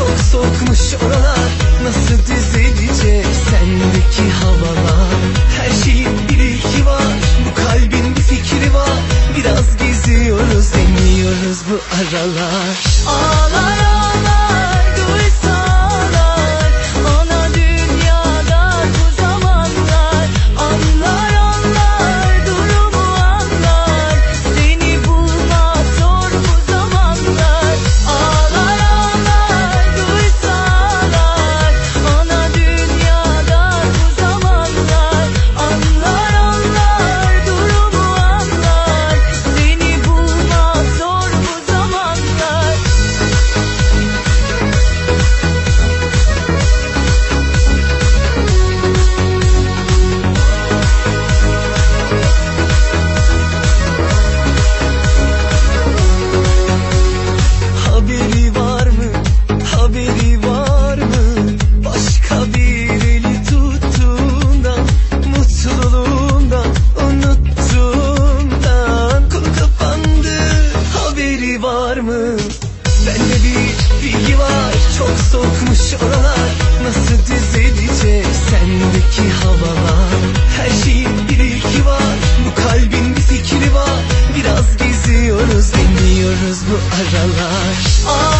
Çok soğukmuş oralar. Nasıl düzelecek sendeki havalar? Her şeyin bir ilki var. Bu kalbin bir fikri var. Biraz geziyoruz deniyoruz bu aralar. Ağlar ağlar. yaşıyoruz bu aralar. Aa,